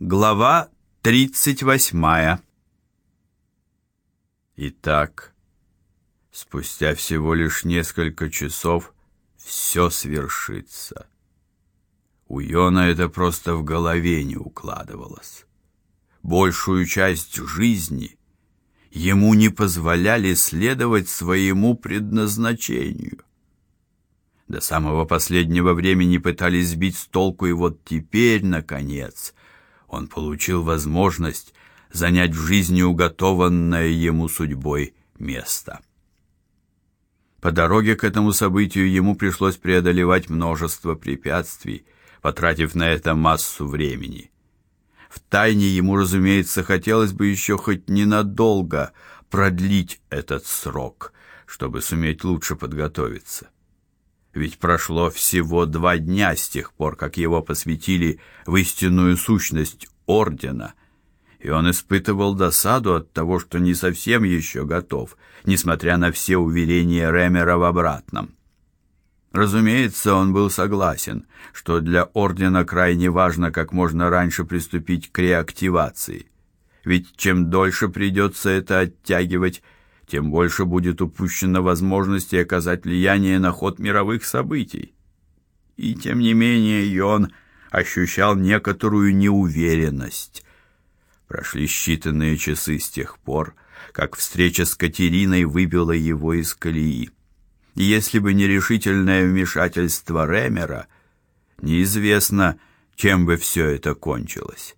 Глава 38. Итак, спустя всего лишь несколько часов все свершится. У Йона это просто в голове не укладывалось. Большую часть жизни ему не позволяли следовать своему предназначению. До самого последнего времени пытались сбить с толку, и вот теперь, наконец, он получил возможность занять в жизни уготованное ему судьбой место. По дороге к этому событию ему пришлось преодолевать множество препятствий, потратив на это массу времени. В тайне ему, разумеется, хотелось бы еще хоть ненадолго продлить этот срок, чтобы суметь лучше подготовиться. Ведь прошло всего два дня с тех пор, как его посвятили в истинную сущность ордена, и он испытывал досаду от того, что не совсем еще готов, несмотря на все уверения Ремера в обратном. Разумеется, он был согласен, что для ордена крайне важно как можно раньше приступить к реактивации. Ведь чем дольше придется это оттягивать, тем больше будет упущена возможность оказать влияние на ход мировых событий. И тем не менее он ощущал некоторую неуверенность. Прошли считанные часы с тех пор, как встреча с Катериной выбила его из колеи. И если бы не решительное вмешательство Ремера, неизвестно, чем бы все это кончилось.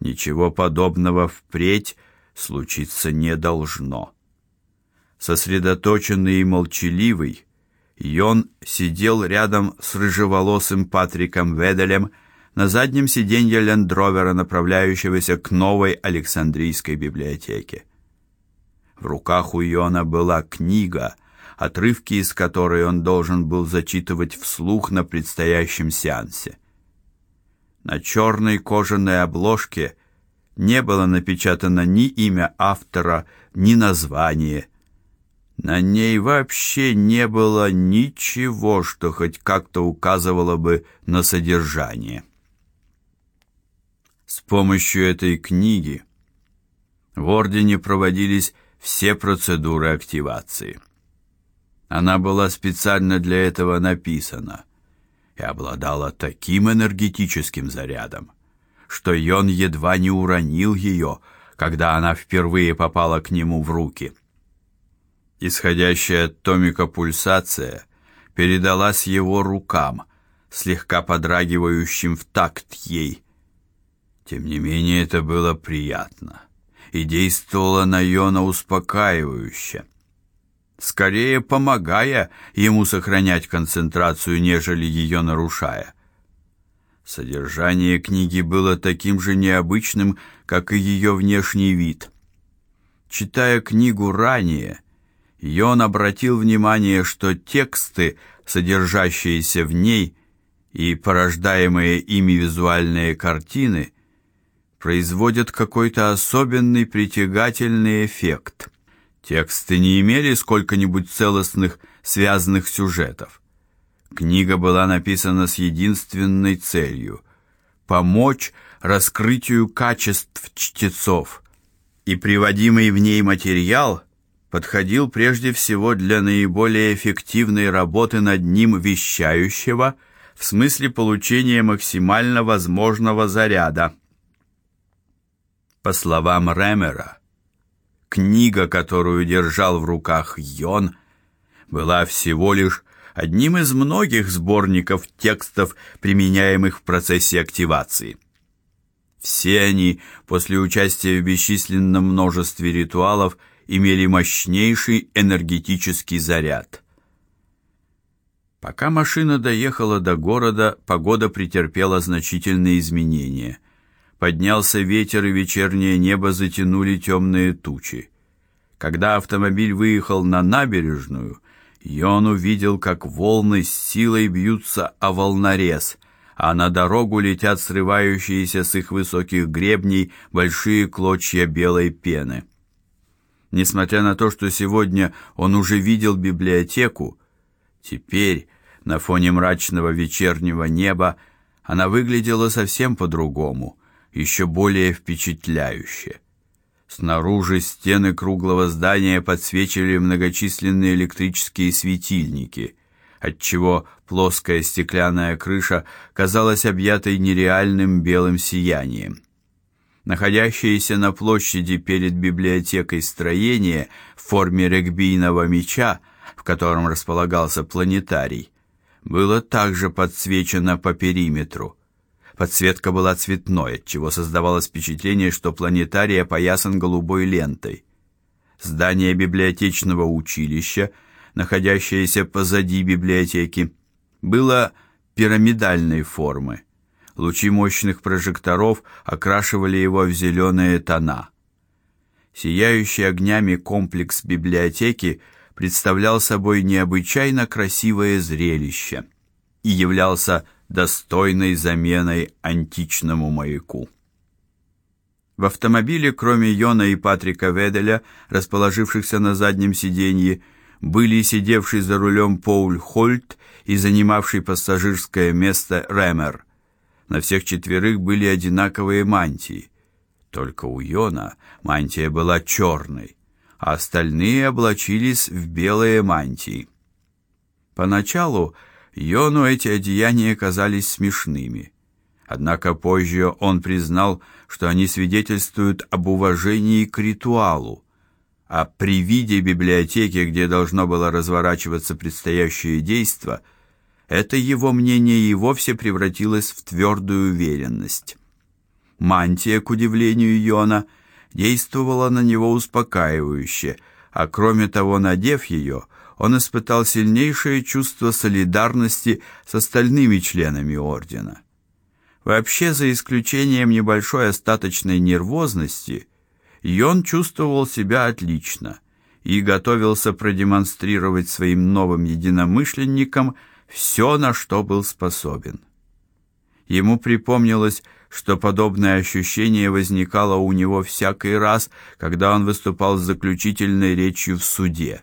Ничего подобного впредь случиться не должно. Сосредоточенный и молчаливый, Йон сидел рядом с рыжеволосым Патриком Веделем на заднем сиденье лендровера, направляющегося к новой Александрийской библиотеке. В руках у Йона была книга, отрывки из которой он должен был зачитывать вслух на предстоящем сеансе. На черной кожаной обложке не было напечатано ни имя автора, ни название. На ней вообще не было ничего, что хоть как-то указывало бы на содержание. С помощью этой книги в ордене проводились все процедуры активации. Она была специально для этого написана и обладала таким энергетическим зарядом, что Йон едва не уронил ее, когда она впервые попала к нему в руки. Исходящая от томика пульсация передалась его рукам, слегка подрагивающим в такт ей. Тем не менее это было приятно и действовало на Йона успокаивающе, скорее помогая ему сохранять концентрацию, нежели ее нарушая. Содержание книги было таким же необычным, как и ее внешний вид. Читая книгу ранее, Йон обратил внимание, что тексты, содержащиеся в ней, и порождаемые ими визуальные картины производят какой-то особенный притягательный эффект. Тексты не имели сколько-нибудь целостных связанных сюжетов. Книга была написана с единственной целью помочь раскрытию качеств чтецов, и приводимый в ней материал подходил прежде всего для наиболее эффективной работы над ним вещающего в смысле получения максимально возможного заряда. По словам Ремера, книга, которую держал в руках Йон, была всего лишь одним из многих сборников текстов, применяемых в процессе активации. Все они после участия в бесчисленном множестве ритуалов имели мощнейший энергетический заряд. Пока машина доехала до города, погода претерпела значительные изменения. Поднялся ветер, и вечернее небо затянули темные тучи. Когда автомобиль выехал на набережную, и он увидел, как волны с силой бьются о волнорез, а на дорогу летят срывающиеся с их высоких гребней большие клочья белой пены. Несмотря на то, что сегодня он уже видел библиотеку, теперь на фоне мрачного вечернего неба она выглядела совсем по-другому, еще более впечатляюще. Снаружи стены круглого здания подсвечивали многочисленные электрические светильники, отчего плоская стеклянная крыша казалась объятой нереальным белым сиянием. Находящееся на площади перед библиотекой строение в форме регбийного мяча, в котором располагался планетарий, было также подсвечено по периметру. Подсветка была цветной, отчего создавалось впечатление, что планетарий опоясан голубой лентой. Здание библиотечного училища, находящееся позади библиотеки, было пирамидальной формы. Лучи мощных прожекторов окрашивали его в зеленые тона. Сияющий огнями комплекс библиотеки представлял собой необычайно красивое зрелище и являлся достойной заменой античному маяку. В автомобиле, кроме Йона и Патрика Веделя, расположившихся на заднем сиденье, были сидевший за рулем Пауль Хольт и занимавший пассажирское место Ремер. На всех четверых были одинаковые мантии. Только у Йона мантия была черной, а остальные облачились в белые мантии. Поначалу Йону эти одеяния казались смешными. Однако позже он признал, что они свидетельствуют об уважении к ритуалу, а при виде библиотеки, где должно было разворачиваться предстоящее действо, это его мнение и вовсе превратилось в твердую уверенность. Мантия, к удивлению Йона, действовала на него успокаивающе, а кроме того, надев ее, он испытал сильнейшее чувство солидарности с остальными членами ордена. Вообще, за исключением небольшой остаточной нервозности, Йон чувствовал себя отлично и готовился продемонстрировать своим новым единомышленникам все, на что был способен. Ему припомнилось, что подобное ощущение возникало у него всякий раз, когда он выступал с заключительной речью в суде.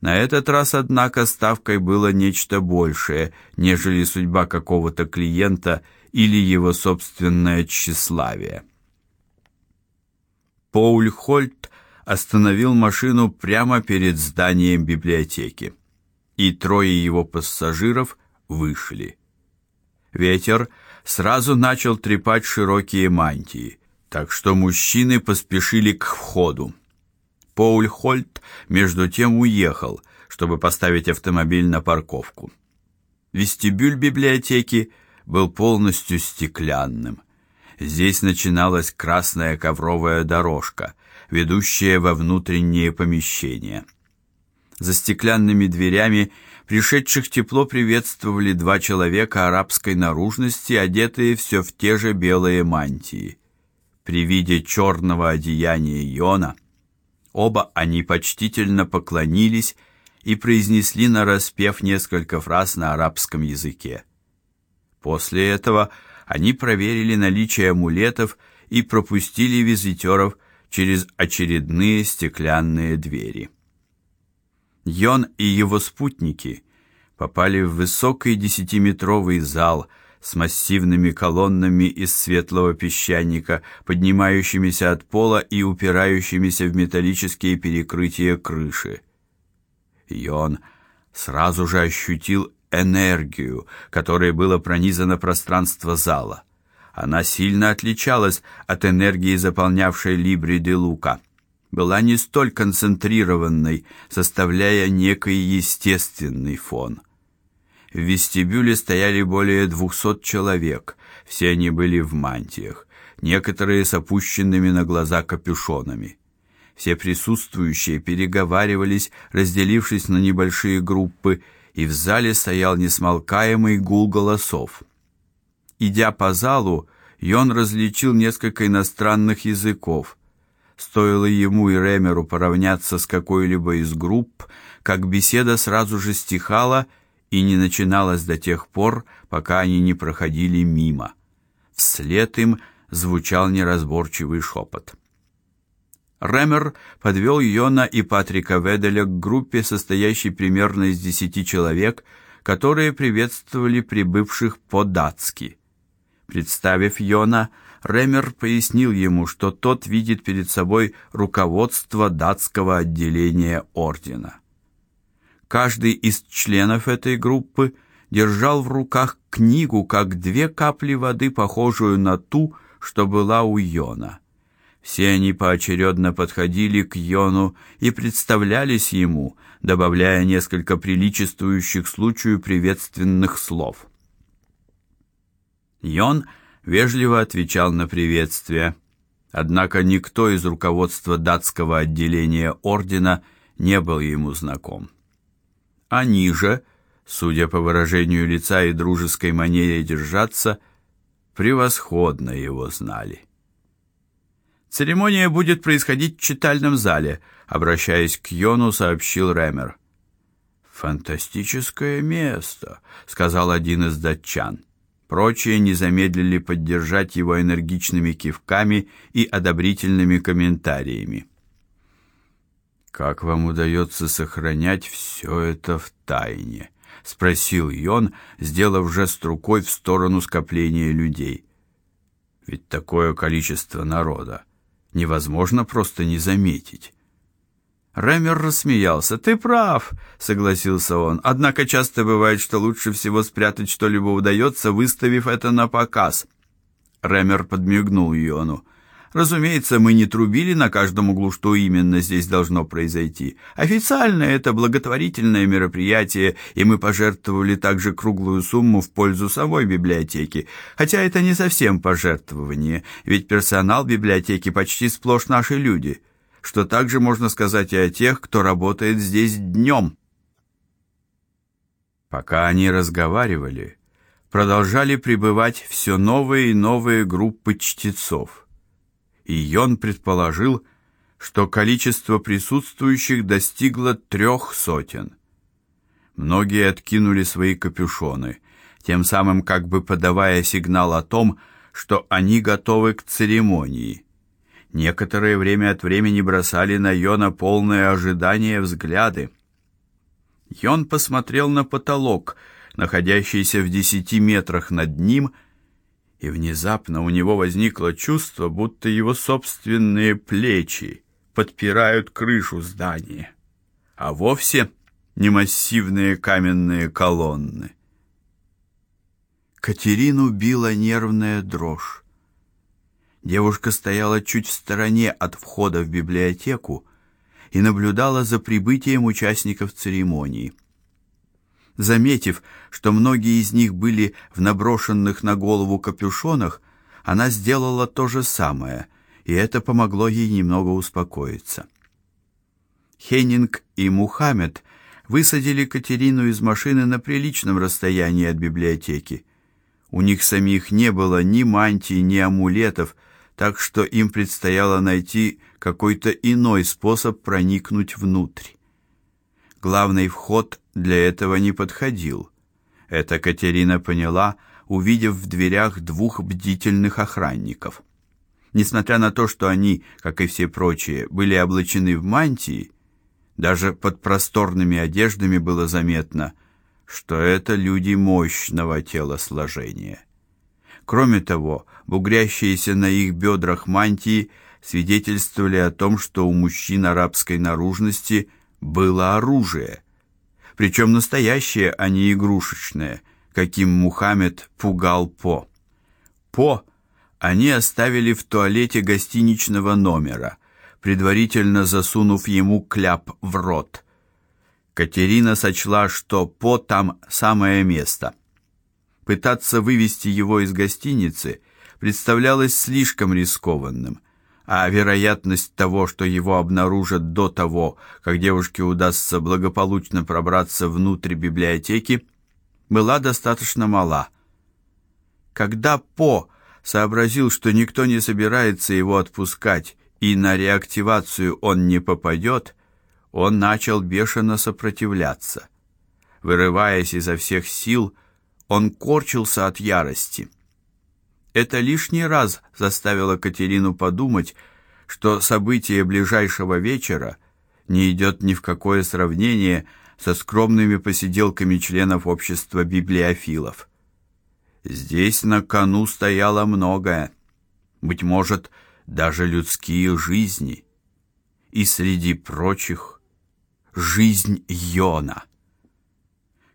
На этот раз, однако, ставкой было нечто большее, нежели судьба какого-то клиента или его собственное тщеславие. Пауль Хольт остановил машину прямо перед зданием библиотеки, и трое его пассажиров вышли. Ветер сразу начал трепать широкие мантии, так что мужчины поспешили к входу. Пауль Хольт между тем уехал, чтобы поставить автомобиль на парковку. Вестибюль библиотеки был полностью стеклянным. Здесь начиналась красная ковровая дорожка, ведущая во внутренние помещения. За стеклянными дверями пришедших тепло приветствовали два человека арабской наружности, одетые все в те же белые мантии. При виде черного одеяния Йона Оба они почтительно поклонились и произнесли нараспев несколько фраз на арабском языке. После этого они проверили наличие амулетов и пропустили визитеров через очередные стеклянные двери. Йон и его спутники попали в высокий десятиметровый зал с массивными колоннами из светлого песчаника, поднимающимися от пола и упирающимися в металлические перекрытия крыши. И он сразу же ощутил энергию, которой было пронизано пространство зала. Она сильно отличалась от энергии, заполнявшей Либри де Лука. Была не столь концентрированной, составляя некий естественный фон. В вестибюле стояли более двухсот человек. Все они были в мантиях, некоторые с опущенными на глаза капюшонами. Все присутствующие переговаривались, разделившись на небольшие группы, и в зале стоял несмолкаемый гул голосов. Идя по залу, Йон различил несколько иностранных языков. Стоило ему и Ремеру поравняться с какой-либо из групп, как беседа сразу же стихала, и не начиналось до тех пор, пока они не проходили мимо. Вслед им звучал неразборчивый шепот. Ремер подвел Йона и Патрика Веделя к группе, состоящей примерно из десяти человек, которые приветствовали прибывших по-датски. Представив Йона, Ремер пояснил ему, что тот видит перед собой руководство датского отделения ордена. Каждый из членов этой группы держал в руках книгу, как две капли воды, похожую на ту, что была у Йона. Все они поочередно подходили к Йону и представлялись ему, добавляя несколько приличествующих случаю приветственных слов. Йон вежливо отвечал на приветствие. Однако никто из руководства датского отделения ордена не был ему знаком. Они же, судя по выражению лица и дружеской манере держаться, превосходно его знали. Церемония будет происходить в читальном зале, обращаясь к Йону, сообщил Рэмер. Фантастическое место, сказал один из датчан. Прочие не замедлили поддержать его энергичными кивками и одобрительными комментариями. Как вам удается сохранять все это в тайне? спросил Йон, сделав жест рукой в сторону скопления людей. Ведь такое количество народа невозможно просто не заметить. Рэмер рассмеялся. «Ты прав», — согласился он. «Однако часто бывает, что лучше всего спрятать что-либо удается, выставив это на показ». Рэмер подмигнул Йону. Разумеется, мы не трубили на каждом углу, что именно здесь должно произойти. Официально это благотворительное мероприятие, и мы пожертвовали также круглую сумму в пользу самой библиотеки. Хотя это не совсем пожертвование, ведь персонал библиотеки почти сплошь наши люди, что также можно сказать и о тех, кто работает здесь днем. Пока они разговаривали, продолжали прибывать все новые и новые группы чтецов и Йон предположил, что количество присутствующих достигло трех сотен. Многие откинули свои капюшоны, тем самым как бы подавая сигнал о том, что они готовы к церемонии. Некоторое время от времени бросали на Йона полное ожидание взгляды. Йон посмотрел на потолок, находящийся в десяти метрах над ним, и внезапно у него возникло чувство, будто его собственные плечи подпирают крышу здания, а вовсе не массивные каменные колонны. Катерину била нервная дрожь. Девушка стояла чуть в стороне от входа в библиотеку и наблюдала за прибытием участников церемонии. Заметив, что многие из них были в наброшенных на голову капюшонах, она сделала то же самое, и это помогло ей немного успокоиться. Хеннинг и Мухаммед высадили Катерину из машины на приличном расстоянии от библиотеки. У них самих не было ни мантий, ни амулетов, так что им предстояло найти какой-то иной способ проникнуть внутрь. Главный вход для этого не подходил. Это Катерина поняла, увидев в дверях двух бдительных охранников. Несмотря на то, что они, как и все прочие, были облачены в мантии, даже под просторными одеждами было заметно, что это люди мощного телосложения. Кроме того, бугрящиеся на их бедрах мантии свидетельствовали о том, что у мужчин арабской наружности было оружие – причем настоящее, а не игрушечное, каким Мухаммед пугал По. По они оставили в туалете гостиничного номера, предварительно засунув ему кляп в рот. Катерина сочла, что По там самое место. Пытаться вывести его из гостиницы представлялось слишком рискованным а вероятность того, что его обнаружат до того, как девушке удастся благополучно пробраться внутрь библиотеки, была достаточно мала. Когда По сообразил, что никто не собирается его отпускать и на реактивацию он не попадет, он начал бешено сопротивляться. Вырываясь изо всех сил, он корчился от ярости. Это лишний раз заставило Катерину подумать, что событие ближайшего вечера не идет ни в какое сравнение со скромными посиделками членов общества библиофилов. Здесь на кону стояло многое. быть может, даже людские жизни. И среди прочих жизнь Йона.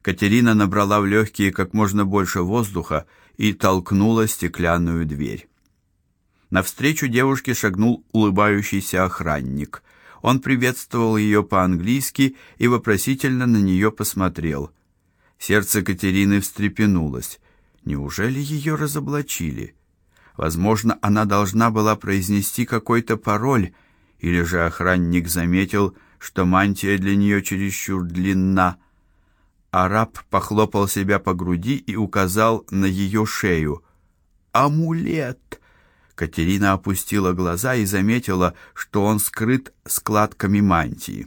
Катерина набрала в легкие как можно больше воздуха и толкнула стеклянную дверь. Навстречу девушке шагнул улыбающийся охранник. Он приветствовал ее по-английски и вопросительно на нее посмотрел. Сердце Катерины встрепенулось. Неужели ее разоблачили? Возможно, она должна была произнести какой-то пароль, или же охранник заметил, что мантия для нее чересчур длинна. Араб похлопал себя по груди и указал на ее шею. Амулет. Катерина опустила глаза и заметила, что он скрыт складками мантии.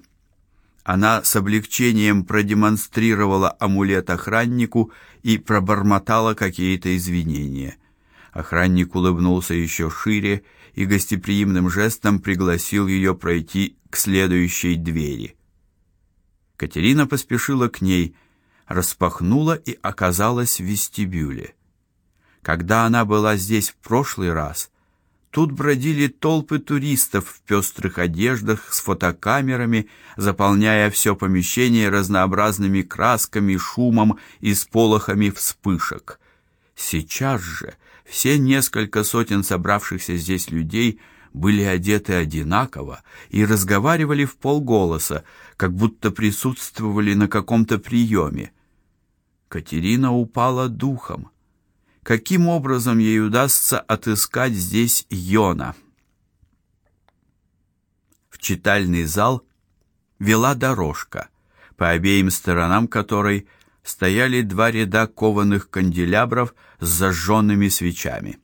Она с облегчением продемонстрировала амулет охраннику и пробормотала какие-то извинения. Охранник улыбнулся еще шире и гостеприимным жестом пригласил ее пройти к следующей двери. Катерина поспешила к ней, распахнула и оказалась в вестибюле. Когда она была здесь в прошлый раз, тут бродили толпы туристов в пестрых одеждах с фотокамерами, заполняя все помещение разнообразными красками, шумом и сполохами вспышек. Сейчас же все несколько сотен собравшихся здесь людей были одеты одинаково и разговаривали в полголоса, как будто присутствовали на каком-то приеме. Катерина упала духом. Каким образом ей удастся отыскать здесь Йона? В читальный зал вела дорожка, по обеим сторонам которой стояли два ряда кованых канделябров с зажженными свечами.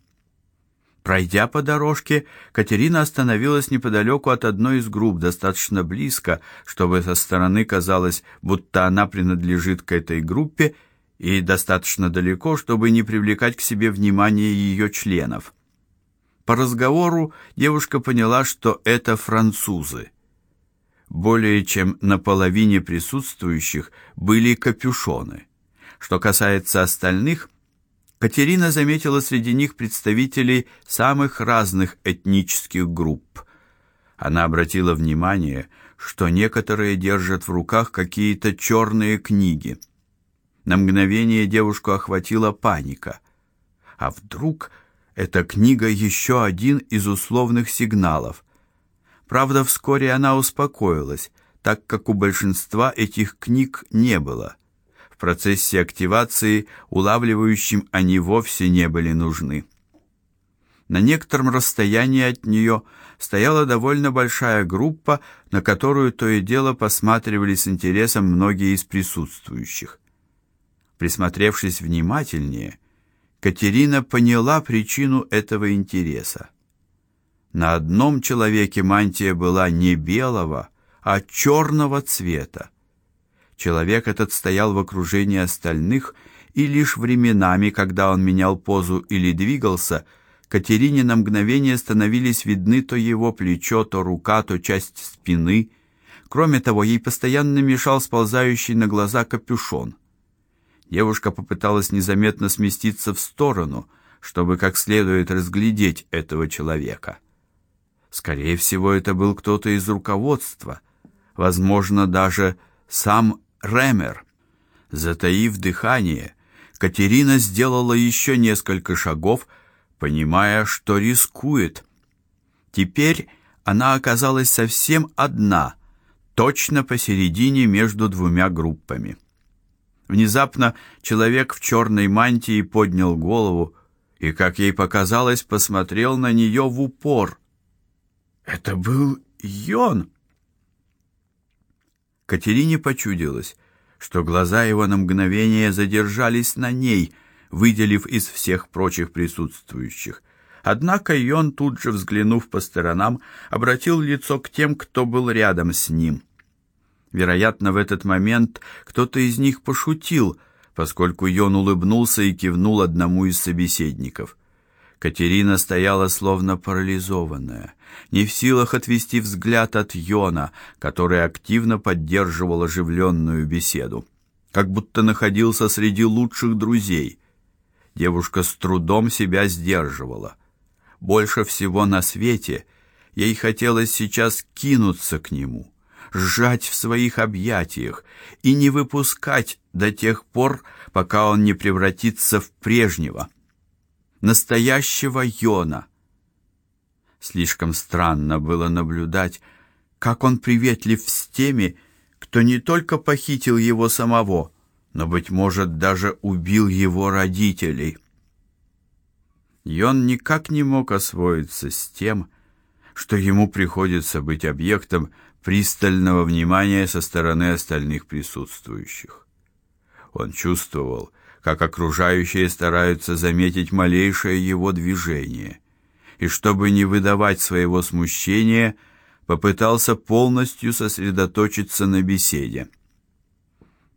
Пройдя по дорожке, Катерина остановилась неподалеку от одной из групп, достаточно близко, чтобы со стороны казалось, будто она принадлежит к этой группе и достаточно далеко, чтобы не привлекать к себе внимание ее членов. По разговору девушка поняла, что это французы. Более чем на половине присутствующих были капюшоны. Что касается остальных, Катерина заметила среди них представителей самых разных этнических групп. Она обратила внимание, что некоторые держат в руках какие-то черные книги – на мгновение девушку охватила паника. А вдруг эта книга еще один из условных сигналов? Правда, вскоре она успокоилась, так как у большинства этих книг не было. В процессе активации улавливающим они вовсе не были нужны. На некотором расстоянии от нее стояла довольно большая группа, на которую то и дело посматривали с интересом многие из присутствующих. Присмотревшись внимательнее, Катерина поняла причину этого интереса. На одном человеке мантия была не белого, а черного цвета. Человек этот стоял в окружении остальных, и лишь временами, когда он менял позу или двигался, Катерине на мгновение становились видны то его плечо, то рука, то часть спины. Кроме того, ей постоянно мешал сползающий на глаза капюшон. Девушка попыталась незаметно сместиться в сторону, чтобы как следует разглядеть этого человека. Скорее всего, это был кто-то из руководства, возможно, даже сам Ремер. Затаив дыхание, Катерина сделала еще несколько шагов, понимая, что рискует. Теперь она оказалась совсем одна, точно посередине между двумя группами. Внезапно человек в черной мантии поднял голову и, как ей показалось, посмотрел на нее в упор. Это был Йон. Катерине почудилось, что глаза его на мгновение задержались на ней, выделив из всех прочих присутствующих. Однако Йон тут же взглянув по сторонам, обратил лицо к тем, кто был рядом с ним. Вероятно, в этот момент кто-то из них пошутил, поскольку Йон улыбнулся и кивнул одному из собеседников. Катерина стояла словно парализованная, не в силах отвести взгляд от Йона, который активно поддерживал оживленную беседу, как будто находился среди лучших друзей. Девушка с трудом себя сдерживала. Больше всего на свете ей хотелось сейчас кинуться к нему, сжать в своих объятиях и не выпускать до тех пор, пока он не превратится в прежнего, настоящего Йона. Слишком странно было наблюдать, как он приветлив с теми, кто не только похитил его самого, но быть может даже убил его родителей. И он никак не мог освоиться с тем, что ему приходится быть объектом пристального внимания со стороны остальных присутствующих. Он чувствовал, как окружающие стараются заметить малейшее его движение, и чтобы не выдавать своего смущения, попытался полностью сосредоточиться на беседе.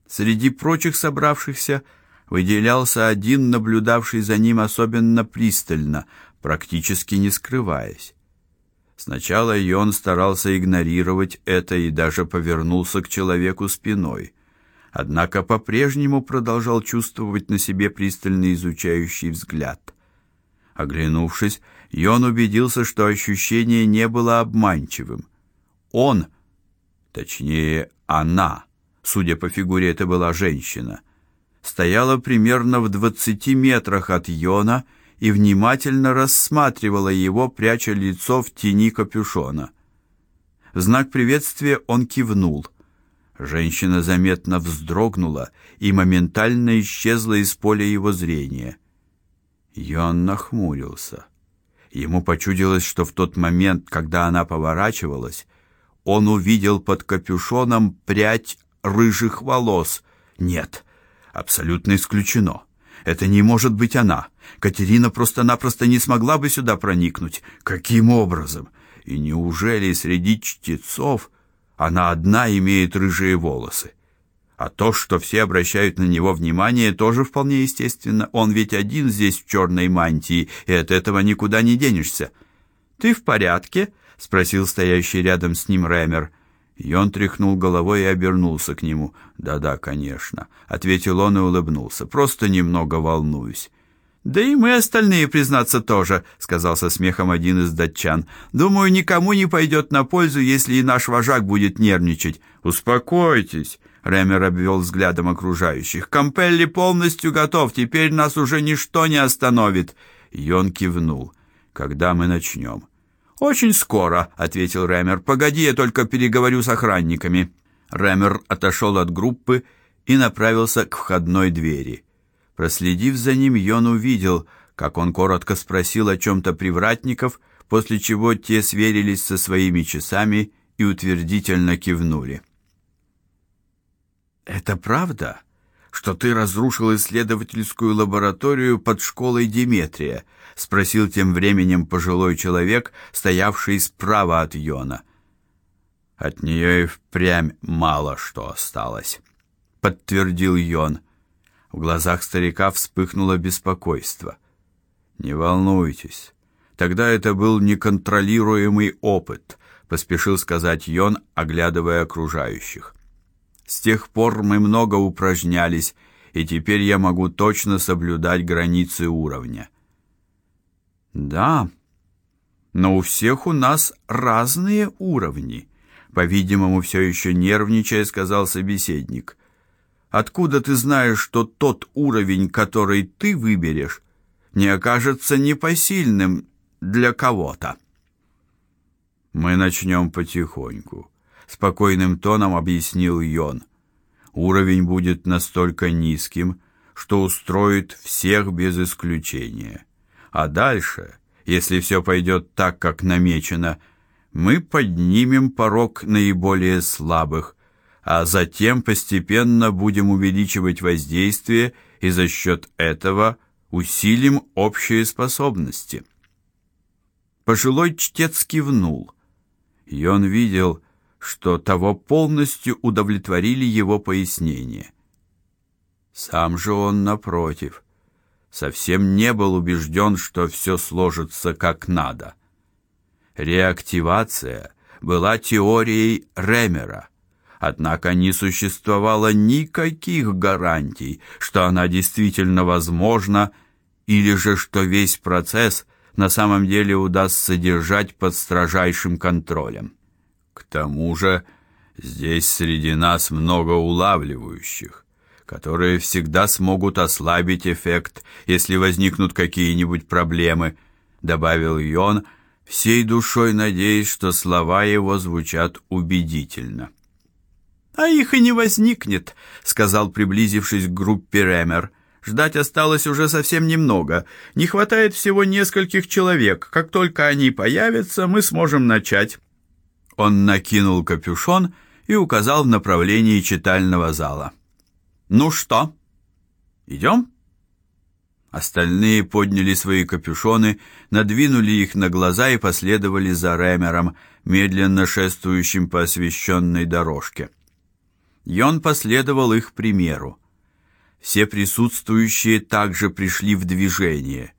Среди прочих собравшихся выделялся один, наблюдавший за ним особенно пристально, практически не скрываясь. Сначала Йон старался игнорировать это и даже повернулся к человеку спиной. Однако по-прежнему продолжал чувствовать на себе пристальный изучающий взгляд. Оглянувшись, Йон убедился, что ощущение не было обманчивым. Он, точнее, она, судя по фигуре, это была женщина, стояла примерно в двадцати метрах от Йона и внимательно рассматривала его, пряча лицо в тени капюшона. В знак приветствия он кивнул. Женщина заметно вздрогнула и моментально исчезла из поля его зрения. Йон нахмурился. Ему почудилось, что в тот момент, когда она поворачивалась, он увидел под капюшоном прядь рыжих волос. Нет, абсолютно исключено. Это не может быть она. Катерина просто-напросто не смогла бы сюда проникнуть. Каким образом? И неужели среди чтецов она одна имеет рыжие волосы? А то, что все обращают на него внимание, тоже вполне естественно. Он ведь один здесь в черной мантии, и от этого никуда не денешься. Ты в порядке? спросил стоящий рядом с ним Рэмер. Он тряхнул головой и обернулся к нему. "Да-да, конечно", ответил он и улыбнулся. "Просто немного волнуюсь". Да и мы остальные, признаться, тоже, сказал со смехом один из датчан. Думаю, никому не пойдет на пользу, если и наш вожак будет нервничать. Успокойтесь, Рэмер обвел взглядом окружающих. Кампелли полностью готов, теперь нас уже ничто не остановит. Йон кивнул. Когда мы начнем?» Очень скоро, ответил Рэмер. Погоди, я только переговорю с охранниками. Рэмер отошел от группы и направился к входной двери. Проследив за ним, Йон увидел, как он коротко спросил о чем то привратников, после чего те сверились со своими часами и утвердительно кивнули. Это правда, что ты разрушил исследовательскую лабораторию под школой Диметрия? спросил тем временем пожилой человек, стоявший справа от Йона. От нее и впрямь мало что осталось, подтвердил Йон. В глазах старика вспыхнуло беспокойство. Не волнуйтесь. Тогда это был неконтролируемый опыт, поспешил сказать Йон, оглядывая окружающих. С тех пор мы много упражнялись, и теперь я могу точно соблюдать границы уровня. Да, но у всех у нас разные уровни, по-видимому, все еще нервничая, сказал собеседник. Откуда ты знаешь, что тот уровень, который ты выберешь, не окажется непосильным для кого-то? Мы начнем потихоньку, спокойным тоном объяснил Йон. Уровень будет настолько низким, что устроит всех без исключения. А дальше, если все пойдет так, как намечено, мы поднимем порог наиболее слабых, а затем постепенно будем увеличивать воздействие и за счет этого усилим общие способности. Пожилой чтец кивнул. И он видел, что того полностью удовлетворили его пояснения. Сам же он напротив совсем не был убежден, что все сложится как надо. Реактивация была теорией Ремера, однако не существовало никаких гарантий, что она действительно возможна или же что весь процесс на самом деле удастся держать под строжайшим контролем. К тому же, здесь среди нас много улавливающих, которые всегда смогут ослабить эффект, если возникнут какие-нибудь проблемы, добавил Йон, всей душой надеясь, что слова его звучат убедительно. А их и не возникнет, сказал, приблизившись к группе Ремер. Ждать осталось уже совсем немного. Не хватает всего нескольких человек. Как только они появятся, мы сможем начать. Он накинул капюшон и указал в направлении читального зала. Ну что? идем?» Остальные подняли свои капюшоны, надвинули их на глаза и последовали за Ремером, медленно шествующим по освещенной дорожке. Йон последовал их примеру. Все присутствующие также пришли в движение.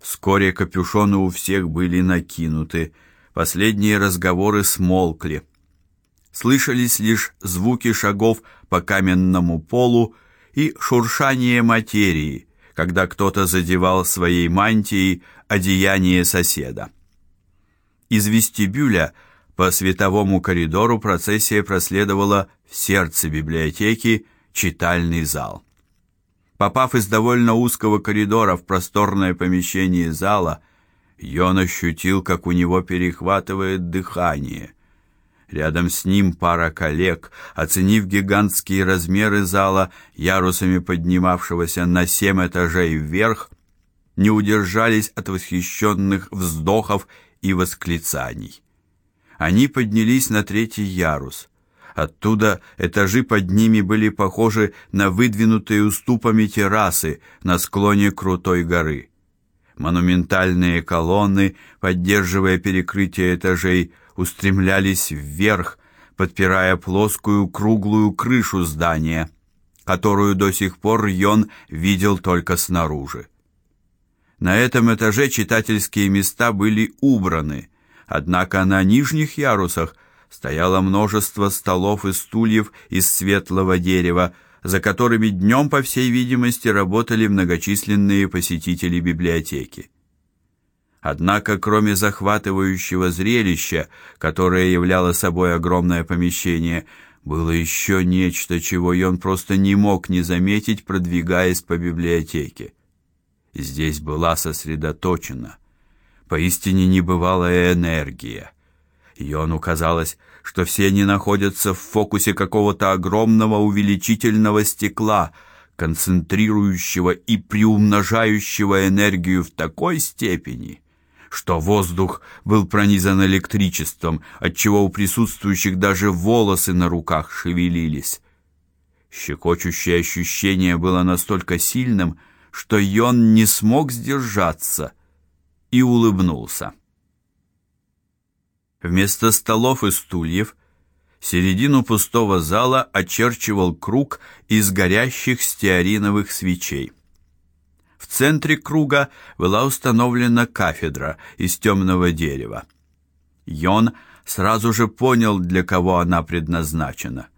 Вскоре капюшоны у всех были накинуты, последние разговоры смолкли. Слышались лишь звуки шагов по каменному полу и шуршание материи, когда кто-то задевал своей мантией одеяние соседа. Из вестибюля по световому коридору процессия проследовала в сердце библиотеки, читальный зал. Попав из довольно узкого коридора в просторное помещение зала, Йон ощутил, как у него перехватывает дыхание. Рядом с ним пара коллег, оценив гигантские размеры зала, ярусами поднимавшегося на семь этажей вверх, не удержались от восхищенных вздохов и восклицаний. Они поднялись на третий ярус. Оттуда этажи под ними были похожи на выдвинутые уступами террасы на склоне крутой горы. Монументальные колонны, поддерживая перекрытие этажей, устремлялись вверх, подпирая плоскую круглую крышу здания, которую до сих пор Йон видел только снаружи. На этом этаже читательские места были убраны, Однако на нижних ярусах стояло множество столов и стульев из светлого дерева, за которыми днем, по всей видимости, работали многочисленные посетители библиотеки. Однако, кроме захватывающего зрелища, которое являло собой огромное помещение, было еще нечто, чего он просто не мог не заметить, продвигаясь по библиотеке. Здесь была сосредоточена поистине небывалая энергия. Йону казалось, что все они находятся в фокусе какого-то огромного увеличительного стекла, концентрирующего и приумножающего энергию в такой степени, что воздух был пронизан электричеством, отчего у присутствующих даже волосы на руках шевелились. Щекочущее ощущение было настолько сильным, что Йон не смог сдержаться и улыбнулся. Вместо столов и стульев середину пустого зала очерчивал круг из горящих стеариновых свечей. В центре круга была установлена кафедра из темного дерева. Йон сразу же понял, для кого она предназначена.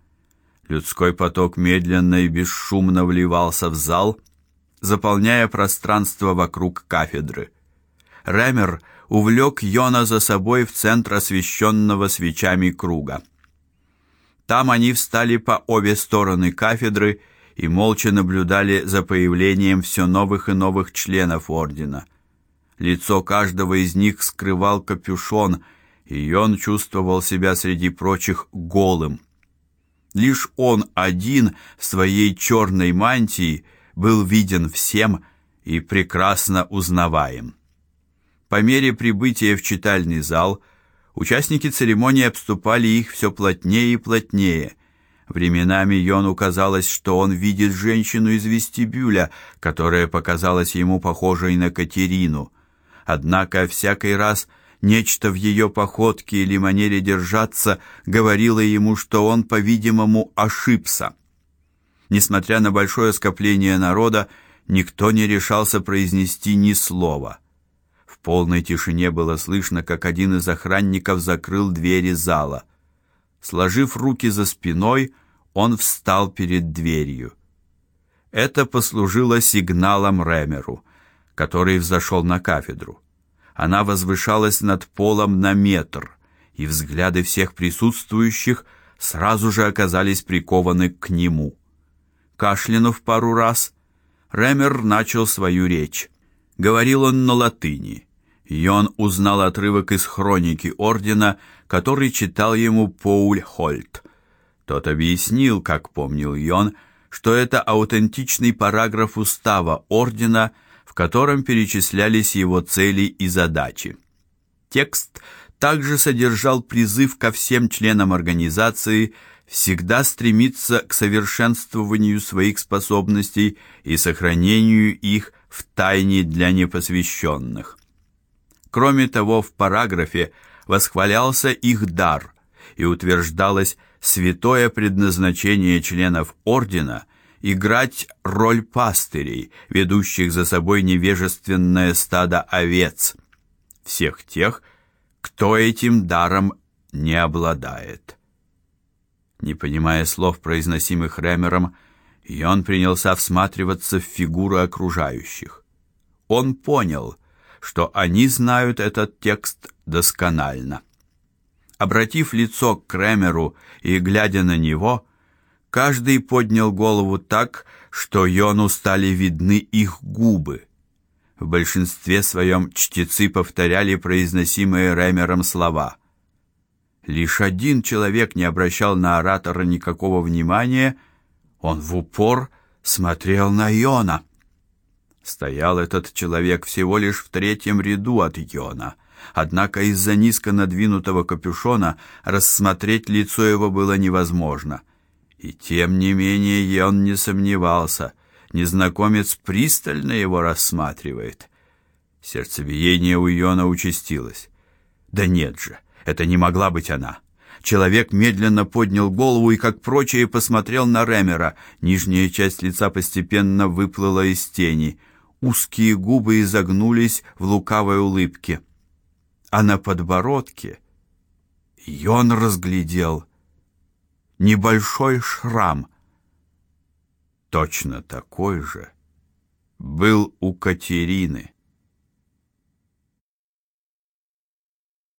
Людской поток медленно и бесшумно вливался в зал, заполняя пространство вокруг кафедры. Ремер увлек Йона за собой в центр освещенного свечами круга. Там они встали по обе стороны кафедры и молча наблюдали за появлением все новых и новых членов ордена. Лицо каждого из них скрывал капюшон, и Йон чувствовал себя среди прочих голым. Лишь он один в своей черной мантии был виден всем и прекрасно узнаваем. По мере прибытия в читальный зал участники церемонии обступали их все плотнее и плотнее. Временами Йону казалось, что он видит женщину из вестибюля, которая показалась ему похожей на Катерину. Однако всякий раз нечто в ее походке или манере держаться говорило ему, что он, по-видимому, ошибся. Несмотря на большое скопление народа, никто не решался произнести ни слова полной тишине было слышно, как один из охранников закрыл двери зала. Сложив руки за спиной, он встал перед дверью. Это послужило сигналом Ремеру, который взошел на кафедру. Она возвышалась над полом на метр, и взгляды всех присутствующих сразу же оказались прикованы к нему. Кашлянув пару раз, Ремер начал свою речь. Говорил он на латыни. Йон узнал отрывок из хроники ордена, который читал ему Поуль Хольт. Тот объяснил, как помнил Йон, что это аутентичный параграф устава ордена, в котором перечислялись его цели и задачи. Текст также содержал призыв ко всем членам организации всегда стремиться к совершенствованию своих способностей и сохранению их в тайне для непосвященных. Кроме того, в параграфе восхвалялся их дар и утверждалось святое предназначение членов ордена играть роль пастырей, ведущих за собой невежественное стадо овец, всех тех, кто этим даром не обладает. Не понимая слов, произносимых Ремером, Йон принялся всматриваться в фигуры окружающих. Он понял, что они знают этот текст досконально. Обратив лицо к Ремеру и глядя на него, каждый поднял голову так, что Йону стали видны их губы. В большинстве своем чтецы повторяли произносимые Ремером слова. Лишь один человек не обращал на оратора никакого внимания, он в упор смотрел на Йона. Стоял этот человек всего лишь в третьем ряду от Йона. Однако из-за низко надвинутого капюшона рассмотреть лицо его было невозможно. И тем не менее он не сомневался, незнакомец пристально его рассматривает. Сердцебиение у Йона участилось. Да нет же, это не могла быть она. Человек медленно поднял голову и, как прочие, посмотрел на Ремера. Нижняя часть лица постепенно выплыла из тени. Узкие губы изогнулись в лукавой улыбке. А на подбородке Йон разглядел небольшой шрам. Точно такой же был у Катерины.